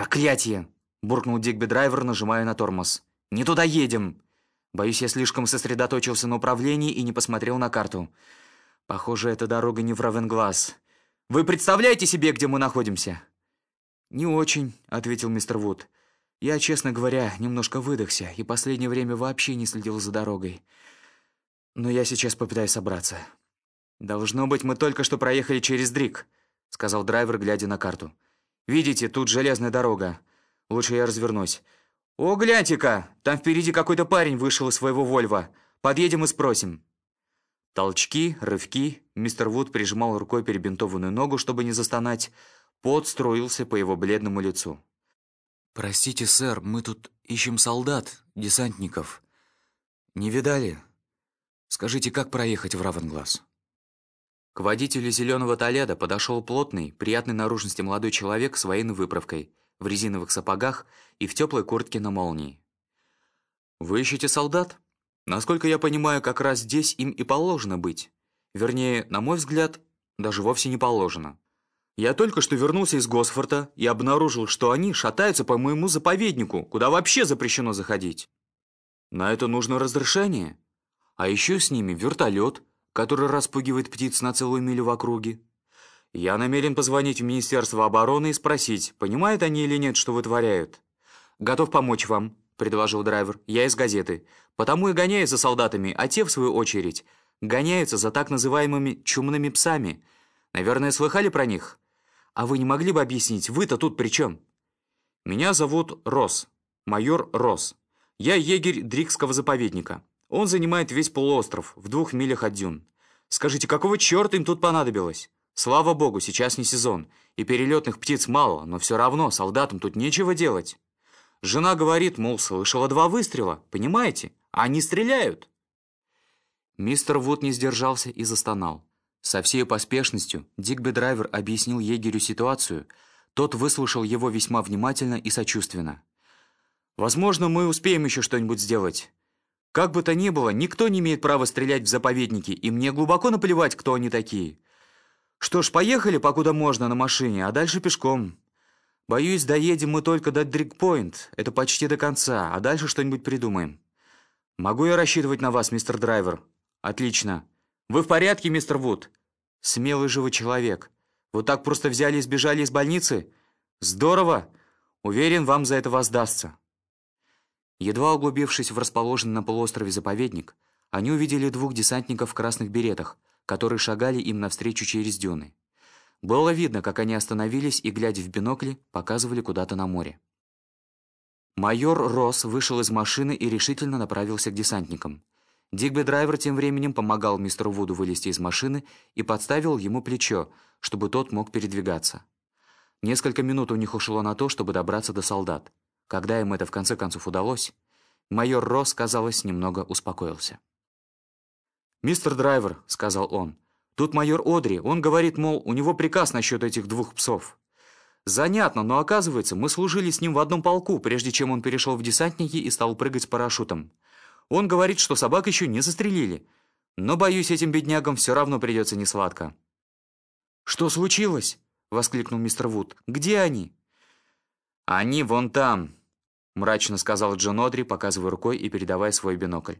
«Проклятие!» – буркнул Дигби Драйвер, нажимая на тормоз. «Не туда едем!» Боюсь, я слишком сосредоточился на управлении и не посмотрел на карту. Похоже, эта дорога не в Равенглаз. Вы представляете себе, где мы находимся?» «Не очень», — ответил мистер Вуд. «Я, честно говоря, немножко выдохся и последнее время вообще не следил за дорогой. Но я сейчас попытаюсь собраться». «Должно быть, мы только что проехали через Дрик», — сказал драйвер, глядя на карту. «Видите, тут железная дорога. Лучше я развернусь. О, гляньте-ка, там впереди какой-то парень вышел из своего Вольва. Подъедем и спросим». Толчки, рывки. Мистер Вуд прижимал рукой перебинтованную ногу, чтобы не застонать. Пот струился по его бледному лицу. «Простите, сэр, мы тут ищем солдат, десантников. Не видали? Скажите, как проехать в Равенглаз?» К водителю зеленого Толеда подошел плотный, приятной наружности молодой человек с военной выправкой, в резиновых сапогах и в теплой куртке на молнии. «Вы ищете солдат?» Насколько я понимаю, как раз здесь им и положено быть. Вернее, на мой взгляд, даже вовсе не положено. Я только что вернулся из Госфорта и обнаружил, что они шатаются по моему заповеднику, куда вообще запрещено заходить. На это нужно разрешение. А еще с ними вертолет, который распугивает птиц на целую милю в округе. Я намерен позвонить в Министерство обороны и спросить, понимают они или нет, что вытворяют. Готов помочь вам предложил драйвер. «Я из газеты. Потому и гоняюсь за солдатами, а те, в свою очередь, гоняются за так называемыми чумными псами. Наверное, слыхали про них? А вы не могли бы объяснить, вы-то тут при чем?» «Меня зовут Рос, майор Рос. Я егерь Дрикского заповедника. Он занимает весь полуостров, в двух милях от дюн. Скажите, какого черта им тут понадобилось? Слава богу, сейчас не сезон, и перелетных птиц мало, но все равно солдатам тут нечего делать». Жена говорит, мол, слышала два выстрела, понимаете? Они стреляют. Мистер Вуд не сдержался и застонал. Со всей поспешностью Дигби Драйвер объяснил егерю ситуацию. Тот выслушал его весьма внимательно и сочувственно. «Возможно, мы успеем еще что-нибудь сделать. Как бы то ни было, никто не имеет права стрелять в заповедники, и мне глубоко наплевать, кто они такие. Что ж, поехали, покуда можно, на машине, а дальше пешком. Боюсь, доедем мы только до Дрикпойнт. Это почти до конца, а дальше что-нибудь придумаем. Могу я рассчитывать на вас, мистер Драйвер? Отлично. Вы в порядке, мистер Вуд? Смелый живой человек. Вот так просто взяли и сбежали из больницы? Здорово. Уверен, вам за это воздастся. Едва углубившись в расположенный на полуострове заповедник, они увидели двух десантников в красных беретах, которые шагали им навстречу через дюны. Было видно, как они остановились и, глядя в бинокли, показывали куда-то на море. Майор Росс вышел из машины и решительно направился к десантникам. Дигби Драйвер тем временем помогал мистеру Вуду вылезти из машины и подставил ему плечо, чтобы тот мог передвигаться. Несколько минут у них ушло на то, чтобы добраться до солдат. Когда им это в конце концов удалось, майор Росс, казалось, немного успокоился. «Мистер Драйвер», — сказал он, — Тут майор Одри, он говорит, мол, у него приказ насчет этих двух псов. Занятно, но оказывается, мы служили с ним в одном полку, прежде чем он перешел в десантники и стал прыгать с парашютом. Он говорит, что собак еще не застрелили. Но, боюсь, этим беднягам все равно придется несладко. «Что случилось?» — воскликнул мистер Вуд. «Где они?» «Они вон там», — мрачно сказал Джон Одри, показывая рукой и передавая свой бинокль.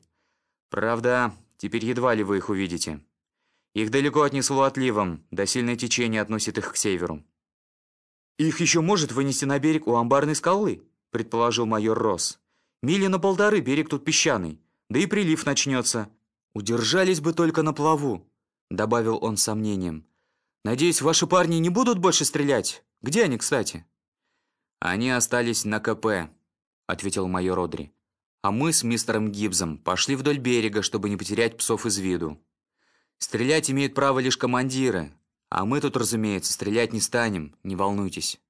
«Правда, теперь едва ли вы их увидите». Их далеко отнесло отливом, да сильное течение относит их к северу. «Их еще может вынести на берег у амбарной скалы», предположил майор Росс. «Мили на полторы берег тут песчаный, да и прилив начнется. Удержались бы только на плаву», добавил он с сомнением. «Надеюсь, ваши парни не будут больше стрелять? Где они, кстати?» «Они остались на КП», ответил майор Одри. «А мы с мистером Гибзом пошли вдоль берега, чтобы не потерять псов из виду. Стрелять имеют право лишь командиры, а мы тут, разумеется, стрелять не станем, не волнуйтесь».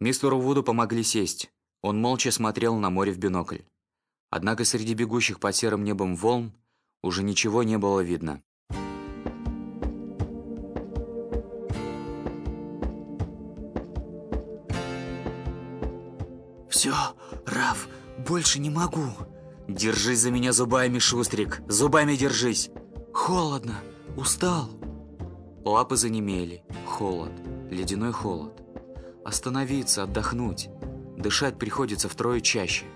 Мистеру Вуду помогли сесть. Он молча смотрел на море в бинокль. Однако среди бегущих по серым небом волн уже ничего не было видно. «Все, Раф, больше не могу». «Держись за меня зубами, Шустрик, зубами держись!» Холодно, устал. Лапы занемели. Холод, ледяной холод. Остановиться, отдохнуть. Дышать приходится втрое чаще.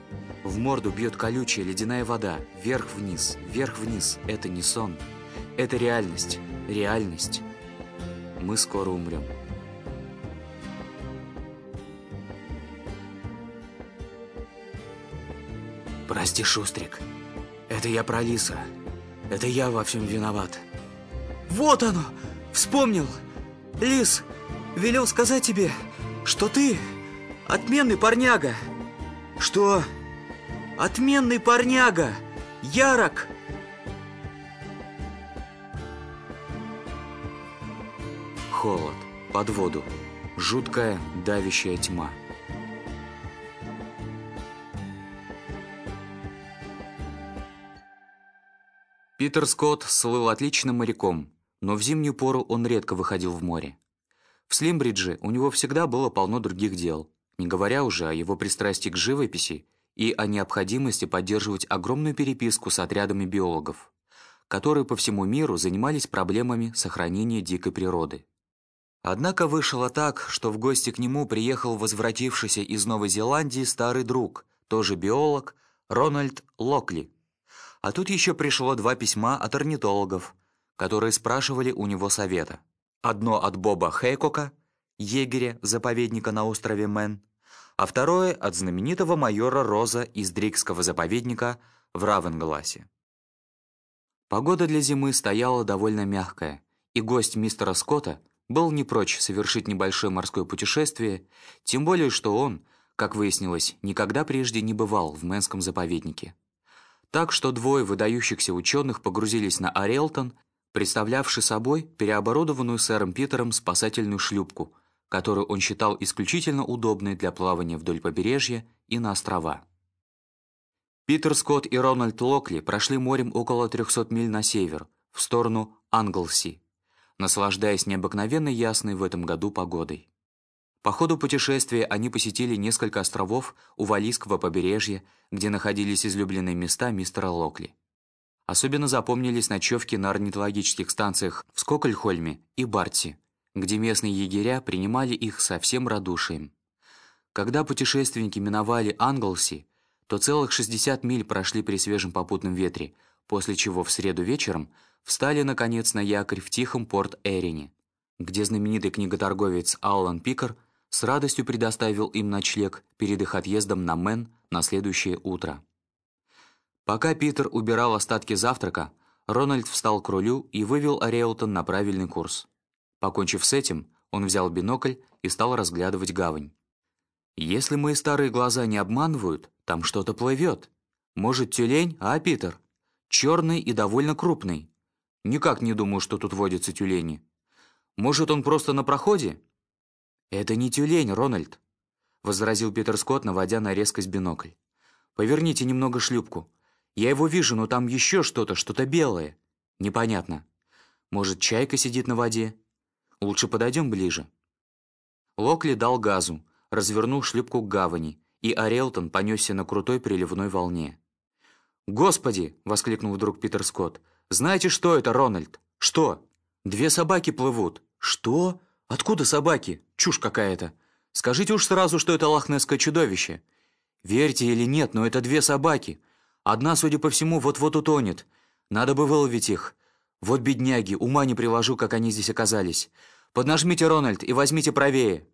В морду бьет колючая ледяная вода. Вверх-вниз, вверх-вниз. Это не сон. Это реальность. Реальность. Мы скоро умрем. Прости, Шустрик. Это я про Лиса. Это я во всем виноват. Вот оно! Вспомнил! Лис велел сказать тебе, что ты отменный парняга. Что? Отменный парняга! Ярок! Холод, под воду, жуткая давящая тьма. Питер Скотт слыл отличным моряком, но в зимнюю пору он редко выходил в море. В Слимбридже у него всегда было полно других дел, не говоря уже о его пристрастии к живописи и о необходимости поддерживать огромную переписку с отрядами биологов, которые по всему миру занимались проблемами сохранения дикой природы. Однако вышло так, что в гости к нему приехал возвратившийся из Новой Зеландии старый друг, тоже биолог, Рональд Локли, а тут еще пришло два письма от орнитологов, которые спрашивали у него совета. Одно от Боба Хейкока, егеря заповедника на острове Мэн, а второе от знаменитого майора Роза из Дрикского заповедника в Равенгласе. Погода для зимы стояла довольно мягкая, и гость мистера Скотта был не прочь совершить небольшое морское путешествие, тем более что он, как выяснилось, никогда прежде не бывал в Мэнском заповеднике. Так что двое выдающихся ученых погрузились на Арелтон, представлявший собой переоборудованную сэром Питером спасательную шлюпку, которую он считал исключительно удобной для плавания вдоль побережья и на острова. Питер Скотт и Рональд Локли прошли морем около 300 миль на север, в сторону Англси, наслаждаясь необыкновенно ясной в этом году погодой. По ходу путешествия они посетили несколько островов у Валийского побережья, где находились излюбленные места мистера Локли. Особенно запомнились ночевки на орнитологических станциях в Скокольхольме и Барти, где местные егеря принимали их со всем радушием. Когда путешественники миновали Англси, то целых 60 миль прошли при свежем попутном ветре, после чего в среду вечером встали, наконец, на якорь в тихом порт Эрине, где знаменитый книготорговец Аллан Пикер – с радостью предоставил им ночлег перед их отъездом на Мэн на следующее утро. Пока Питер убирал остатки завтрака, Рональд встал к рулю и вывел Ареутон на правильный курс. Покончив с этим, он взял бинокль и стал разглядывать гавань. «Если мои старые глаза не обманывают, там что-то плывет. Может, тюлень, а, Питер? Черный и довольно крупный. Никак не думаю, что тут водятся тюлени. Может, он просто на проходе?» «Это не тюлень, Рональд», — возразил Питер Скотт, наводя на резкость бинокль. «Поверните немного шлюпку. Я его вижу, но там еще что-то, что-то белое. Непонятно. Может, чайка сидит на воде? Лучше подойдем ближе». Локли дал газу, развернул шлюпку к гавани, и Орелтон понесся на крутой приливной волне. «Господи!» — воскликнул вдруг Питер Скотт. «Знаете, что это, Рональд? Что? Две собаки плывут. Что? Откуда собаки? Чушь какая-то. Скажите уж сразу, что это лохнесское чудовище. Верьте или нет, но это две собаки. Одна, судя по всему, вот-вот утонет. Надо бы выловить их. Вот бедняги, ума не приложу, как они здесь оказались. Поднажмите, Рональд, и возьмите правее».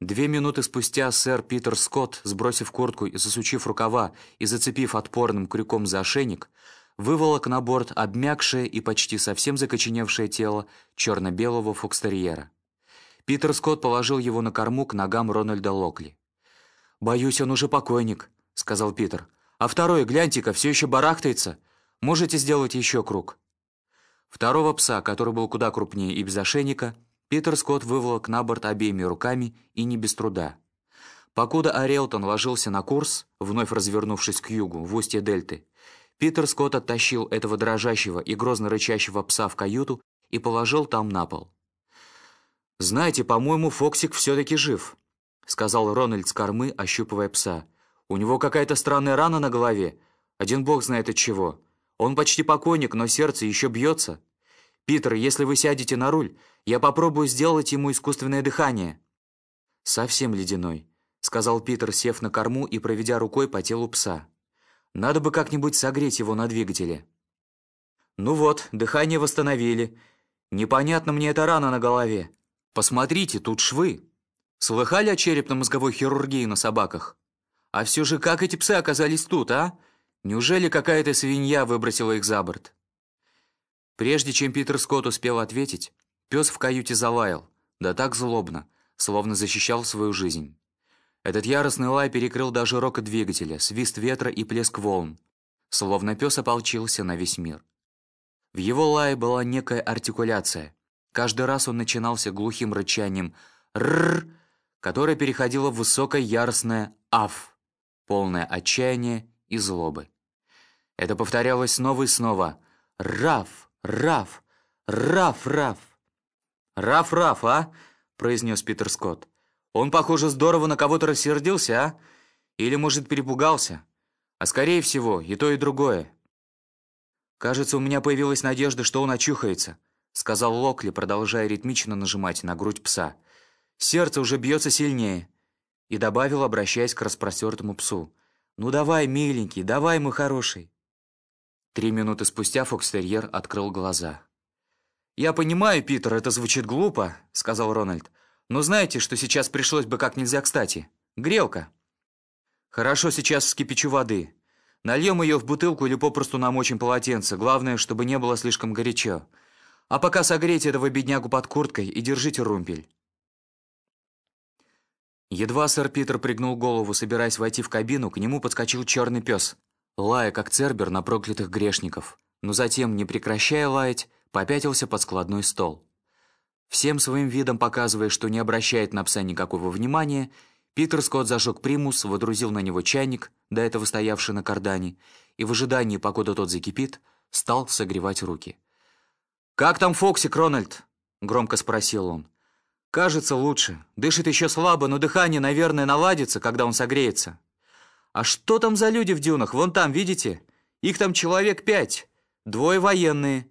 Две минуты спустя сэр Питер Скотт, сбросив куртку и засучив рукава и зацепив отпорным крюком за ошейник, выволок на борт обмякшее и почти совсем закоченевшее тело черно-белого фокстерьера. Питер Скотт положил его на корму к ногам Рональда Локли. «Боюсь, он уже покойник», — сказал Питер. «А второй, гляньте-ка, все еще барахтается. Можете сделать еще круг». Второго пса, который был куда крупнее и без ошейника, Питер Скотт выволок на борт обеими руками и не без труда. Покуда Ариэлтон ложился на курс, вновь развернувшись к югу, в устье дельты, Питер Скотт оттащил этого дрожащего и грозно рычащего пса в каюту и положил там на пол. «Знаете, по-моему, Фоксик все-таки жив», — сказал Рональд с кормы, ощупывая пса. «У него какая-то странная рана на голове. Один бог знает от чего. Он почти покойник, но сердце еще бьется. Питер, если вы сядете на руль, я попробую сделать ему искусственное дыхание». «Совсем ледяной», — сказал Питер, сев на корму и проведя рукой по телу пса. «Надо бы как-нибудь согреть его на двигателе». «Ну вот, дыхание восстановили. Непонятно мне эта рана на голове. Посмотрите, тут швы. Слыхали о черепно-мозговой хирургии на собаках? А все же как эти псы оказались тут, а? Неужели какая-то свинья выбросила их за борт?» Прежде чем Питер Скотт успел ответить, пес в каюте залаял, да так злобно, словно защищал свою жизнь. Этот яростный лай перекрыл даже рокот двигателя, свист ветра и плеск волн, словно пес ополчился на весь мир. В его лае была некая артикуляция. Каждый раз он начинался глухим рычанием «рррр», которое переходило в высокое яростное «аф», полное отчаяния и злобы. Это повторялось снова и снова «раф, раф, раф, раф». «Раф, раф, а?» — произнес Питер Скотт. Он, похоже, здорово на кого-то рассердился, а? Или, может, перепугался? А скорее всего, и то, и другое. «Кажется, у меня появилась надежда, что он очухается», сказал Локли, продолжая ритмично нажимать на грудь пса. «Сердце уже бьется сильнее». И добавил, обращаясь к распростертому псу. «Ну давай, миленький, давай, мой хороший». Три минуты спустя Фокстерьер открыл глаза. «Я понимаю, Питер, это звучит глупо», — сказал Рональд. Но знаете, что сейчас пришлось бы как нельзя кстати? Грелка. Хорошо, сейчас вскипячу воды. Нальем ее в бутылку или попросту намочим полотенце. Главное, чтобы не было слишком горячо. А пока согрейте этого беднягу под курткой и держите румпель. Едва сэр Питер пригнул голову, собираясь войти в кабину, к нему подскочил черный пес, лая, как цербер на проклятых грешников, но затем, не прекращая лаять, попятился под складной стол. Всем своим видом показывая, что не обращает на пса никакого внимания, Питер Скотт зажег примус, водрузил на него чайник, до этого стоявший на кардане, и в ожидании, покуда тот закипит, стал согревать руки. «Как там Фоксик, Рональд?» — громко спросил он. «Кажется, лучше. Дышит еще слабо, но дыхание, наверное, наладится, когда он согреется. А что там за люди в дюнах? Вон там, видите? Их там человек пять. Двое военные.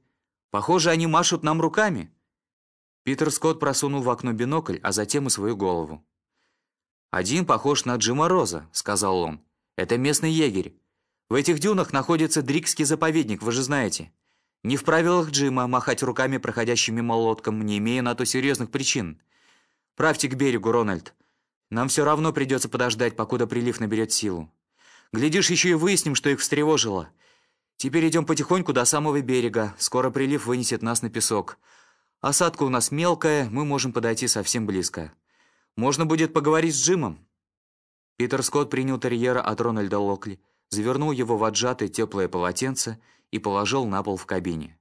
Похоже, они машут нам руками». Питер Скотт просунул в окно бинокль, а затем и свою голову. «Один похож на Джима Роза», — сказал он. «Это местный егерь. В этих дюнах находится Дрикский заповедник, вы же знаете. Не в правилах Джима махать руками проходящим мимо лодкам, не имея на то серьезных причин. Правьте к берегу, Рональд. Нам все равно придется подождать, покуда прилив наберет силу. Глядишь, еще и выясним, что их встревожило. Теперь идем потихоньку до самого берега. Скоро прилив вынесет нас на песок. Осадка у нас мелкая, мы можем подойти совсем близко. Можно будет поговорить с Джимом». Питер Скотт принял терьера от Рональда Локли, завернул его в отжатое теплое полотенце и положил на пол в кабине.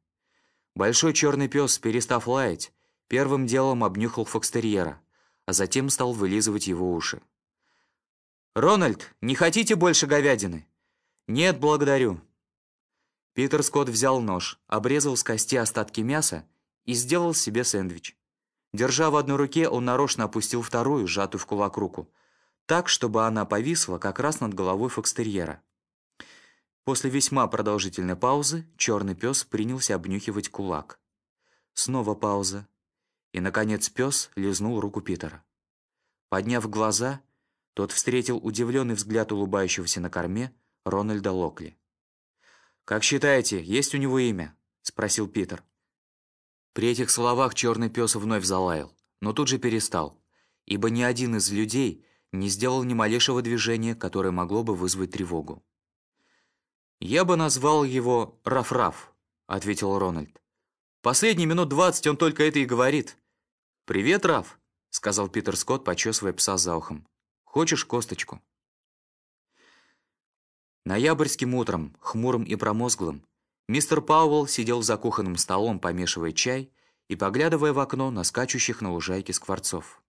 Большой черный пес, перестав лаять, первым делом обнюхал фокстерьера, а затем стал вылизывать его уши. «Рональд, не хотите больше говядины?» «Нет, благодарю». Питер Скотт взял нож, обрезал с кости остатки мяса и сделал себе сэндвич. Держа в одной руке, он нарочно опустил вторую, сжатую в кулак руку, так, чтобы она повисла как раз над головой фокстерьера. После весьма продолжительной паузы черный пес принялся обнюхивать кулак. Снова пауза. И, наконец, пес лизнул руку Питера. Подняв глаза, тот встретил удивленный взгляд улыбающегося на корме Рональда Локли. «Как считаете, есть у него имя?» — спросил Питер. При этих словах черный пес вновь залаял, но тут же перестал, ибо ни один из людей не сделал ни малейшего движения, которое могло бы вызвать тревогу. «Я бы назвал его Раф-Раф», — ответил Рональд. «Последние минут двадцать он только это и говорит». «Привет, Раф», — сказал Питер Скотт, почесывая пса за ухом. «Хочешь косточку?» Ноябрьским утром, хмурым и промозглым, Мистер Пауэлл сидел за кухонным столом, помешивая чай и поглядывая в окно на скачущих на лужайке скворцов.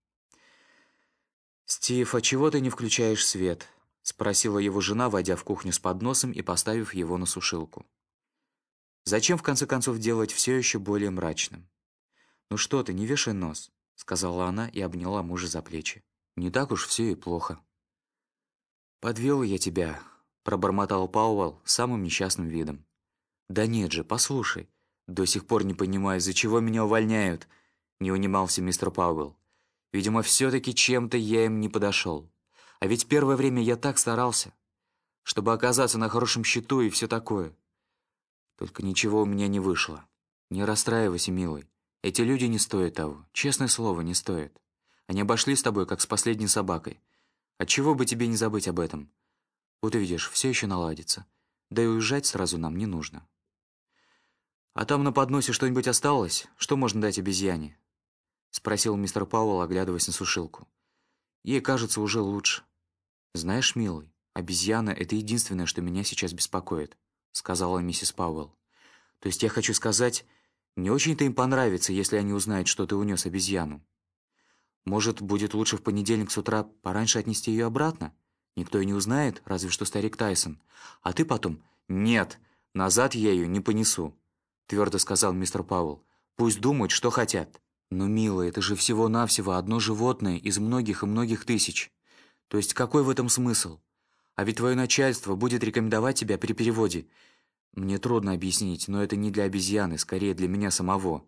«Стив, а чего ты не включаешь свет?» — спросила его жена, войдя в кухню с подносом и поставив его на сушилку. «Зачем, в конце концов, делать все еще более мрачным?» «Ну что ты, не вешай нос», — сказала она и обняла мужа за плечи. «Не так уж все и плохо». «Подвел я тебя», — пробормотал Пауэлл самым несчастным видом. «Да нет же, послушай. До сих пор не понимаю, из-за чего меня увольняют», — не унимался мистер Пауэлл. Видимо, все-таки чем-то я им не подошел. А ведь первое время я так старался, чтобы оказаться на хорошем счету и все такое. Только ничего у меня не вышло. Не расстраивайся, милый. Эти люди не стоят того. Честное слово, не стоят. Они обошли с тобой, как с последней собакой. Отчего бы тебе не забыть об этом? Вот увидишь, все еще наладится. Да и уезжать сразу нам не нужно. А там на подносе что-нибудь осталось? Что можно дать обезьяне? Спросил мистер Пауэлл, оглядываясь на сушилку. Ей кажется уже лучше. Знаешь, милый, обезьяна — это единственное, что меня сейчас беспокоит, сказала миссис Пауэлл. То есть я хочу сказать, не очень-то им понравится, если они узнают, что ты унес обезьяну. Может, будет лучше в понедельник с утра пораньше отнести ее обратно? Никто и не узнает, разве что старик Тайсон. А ты потом... Нет, назад я ее не понесу, твердо сказал мистер Пауэлл. Пусть думают, что хотят. Но, милая, это же всего-навсего одно животное из многих и многих тысяч. То есть какой в этом смысл? А ведь твое начальство будет рекомендовать тебя при переводе. Мне трудно объяснить, но это не для обезьяны, скорее для меня самого.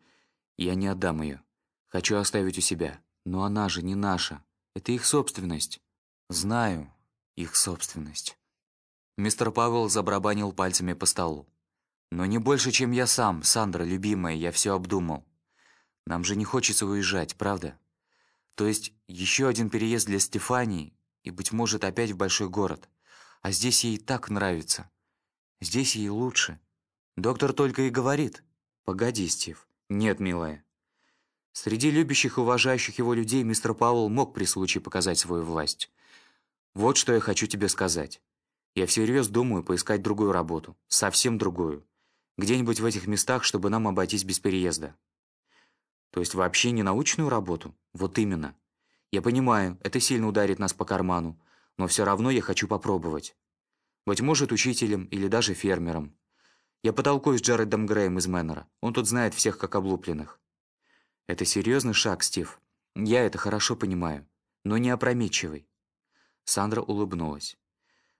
Я не отдам ее. Хочу оставить у себя. Но она же не наша. Это их собственность. Знаю, их собственность. Мистер Павел забрабанил пальцами по столу. Но не больше, чем я сам, Сандра, любимая, я все обдумал. Нам же не хочется уезжать, правда? То есть еще один переезд для Стефании и, быть может, опять в большой город. А здесь ей так нравится. Здесь ей лучше. Доктор только и говорит. Погоди, Стив. Нет, милая. Среди любящих и уважающих его людей мистер Пауэлл мог при случае показать свою власть. Вот что я хочу тебе сказать. Я всерьез думаю поискать другую работу. Совсем другую. Где-нибудь в этих местах, чтобы нам обойтись без переезда. То есть вообще не научную работу? Вот именно. Я понимаю, это сильно ударит нас по карману, но все равно я хочу попробовать. Быть может, учителем или даже фермером. Я потолкую с Джаредом Греем из Мэннера. Он тут знает всех как облупленных. Это серьезный шаг, Стив. Я это хорошо понимаю, но не опрометчивый. Сандра улыбнулась.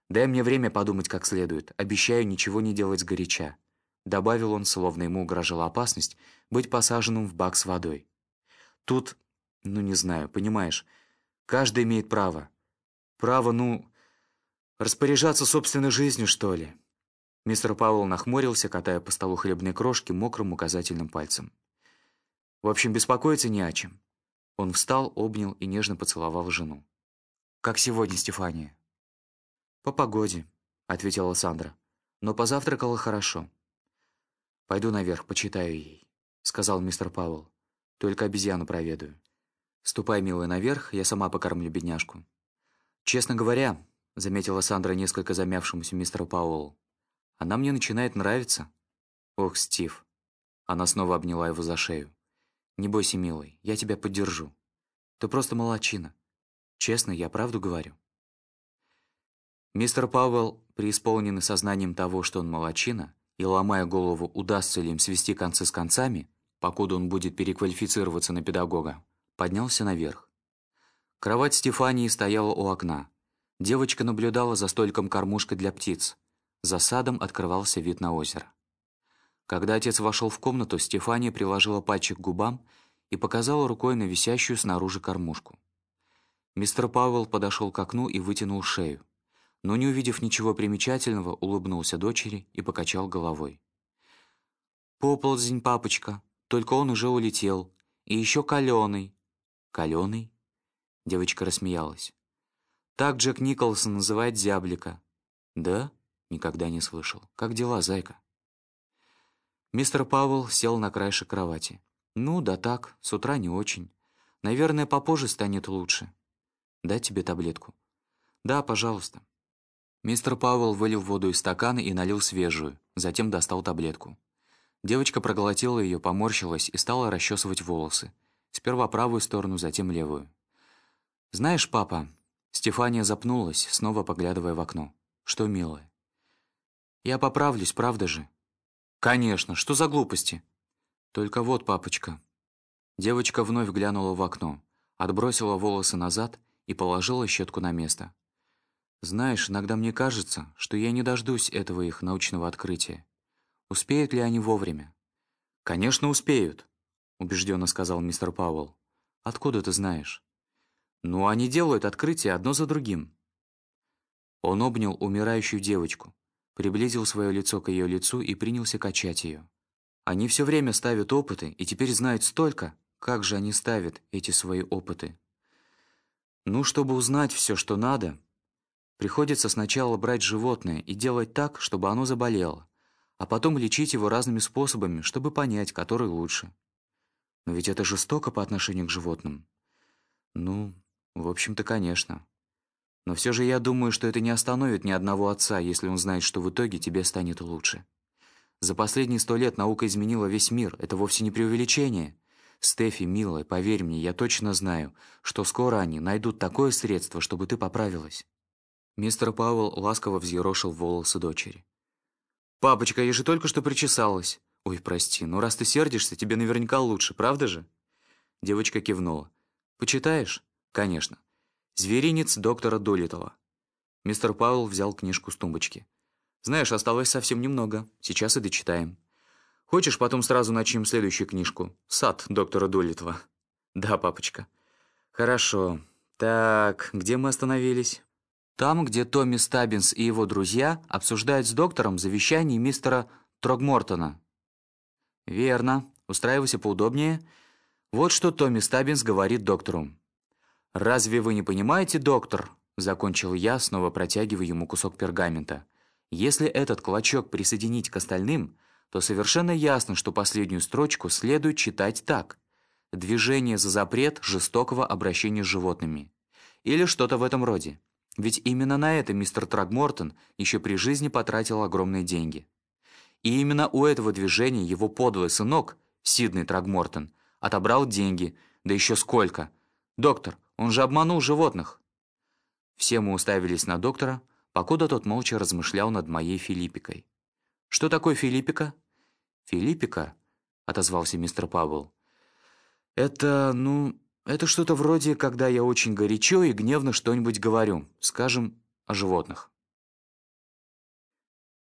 «Дай мне время подумать как следует. Обещаю ничего не делать сгоряча». Добавил он, словно ему угрожала опасность, быть посаженным в бак с водой. «Тут, ну не знаю, понимаешь, каждый имеет право. Право, ну, распоряжаться собственной жизнью, что ли?» Мистер Пауэлл нахмурился, катая по столу хлебные крошки мокрым указательным пальцем. «В общем, беспокоиться не о чем». Он встал, обнял и нежно поцеловал жену. «Как сегодня, Стефания?» «По погоде», — ответила Сандра. «Но позавтракала хорошо». «Пойду наверх, почитаю ей», — сказал мистер Пауэлл. «Только обезьяну проведаю. Ступай, милая, наверх, я сама покормлю бедняжку». «Честно говоря», — заметила Сандра несколько замявшемуся мистеру Пауэллу, «она мне начинает нравиться». «Ох, Стив». Она снова обняла его за шею. «Не бойся, милый, я тебя поддержу. Ты просто молочина. Честно, я правду говорю». Мистер Пауэлл, преисполненный сознанием того, что он молочина, и ломая голову, удастся ли им свести концы с концами, покуда он будет переквалифицироваться на педагога, поднялся наверх. Кровать Стефании стояла у окна. Девочка наблюдала за столиком кормушкой для птиц. За садом открывался вид на озеро. Когда отец вошел в комнату, Стефания приложила пальчик к губам и показала рукой на висящую снаружи кормушку. Мистер Пауэлл подошел к окну и вытянул шею, но, не увидев ничего примечательного, улыбнулся дочери и покачал головой. «Поползень, папочка, только он уже улетел. И еще каленый». «Каленый?» Девочка рассмеялась. «Так Джек Николсон называет зяблика». «Да?» Никогда не слышал. «Как дела, зайка?» Мистер Пауэлл сел на краешек кровати. «Ну, да так, с утра не очень. Наверное, попозже станет лучше. Дать тебе таблетку?» «Да, пожалуйста». Мистер Пауэлл вылил воду из стакана и налил свежую, затем достал таблетку. Девочка проглотила ее, поморщилась и стала расчесывать волосы. Сперва правую сторону, затем левую. «Знаешь, папа...» Стефания запнулась, снова поглядывая в окно. «Что, милая?» «Я поправлюсь, правда же?» «Конечно, что за глупости?» «Только вот, папочка...» Девочка вновь глянула в окно отбросила волосы назад и положила щетку на место. «Знаешь, иногда мне кажется, что я не дождусь этого их научного открытия. Успеют ли они вовремя?» «Конечно, успеют», — убежденно сказал мистер Пауэлл. «Откуда ты знаешь?» Ну, они делают открытия одно за другим. Он обнял умирающую девочку, приблизил свое лицо к ее лицу и принялся качать ее. Они все время ставят опыты и теперь знают столько, как же они ставят эти свои опыты. Ну, чтобы узнать все, что надо, приходится сначала брать животное и делать так, чтобы оно заболело, а потом лечить его разными способами, чтобы понять, который лучше. Но ведь это жестоко по отношению к животным. Ну, в общем-то, конечно. Но все же я думаю, что это не остановит ни одного отца, если он знает, что в итоге тебе станет лучше. За последние сто лет наука изменила весь мир. Это вовсе не преувеличение. Стефи, милая, поверь мне, я точно знаю, что скоро они найдут такое средство, чтобы ты поправилась. Мистер Пауэлл ласково взъерошил волосы дочери. «Папочка, я же только что причесалась. Ой, прости, но раз ты сердишься, тебе наверняка лучше, правда же?» Девочка кивнула. «Почитаешь?» «Конечно. Зверинец доктора Долитова». Мистер Пауэлл взял книжку с тумбочки. «Знаешь, осталось совсем немного. Сейчас и дочитаем. Хочешь, потом сразу начнем следующую книжку? Сад доктора Долитова». «Да, папочка». «Хорошо. Так, где мы остановились?» «Там, где Томми Стаббинс и его друзья обсуждают с доктором завещание мистера Трогмортона». «Верно. Устраивайся поудобнее. Вот что Томми Стаббинс говорит доктору. «Разве вы не понимаете, доктор?» — закончил я, снова протягивая ему кусок пергамента. «Если этот клочок присоединить к остальным, то совершенно ясно, что последнюю строчку следует читать так. «Движение за запрет жестокого обращения с животными». Или что-то в этом роде. Ведь именно на это мистер Трагмортон еще при жизни потратил огромные деньги. И именно у этого движения его подлый сынок, Сиднey Трагмортон, отобрал деньги, да еще сколько. «Доктор, он же обманул животных!» Все мы уставились на доктора, покуда тот молча размышлял над моей Филиппикой. «Что такое Филиппика?» «Филиппика?» — отозвался мистер Пауэлл. «Это, ну, это что-то вроде, когда я очень горячо и гневно что-нибудь говорю, скажем, о животных».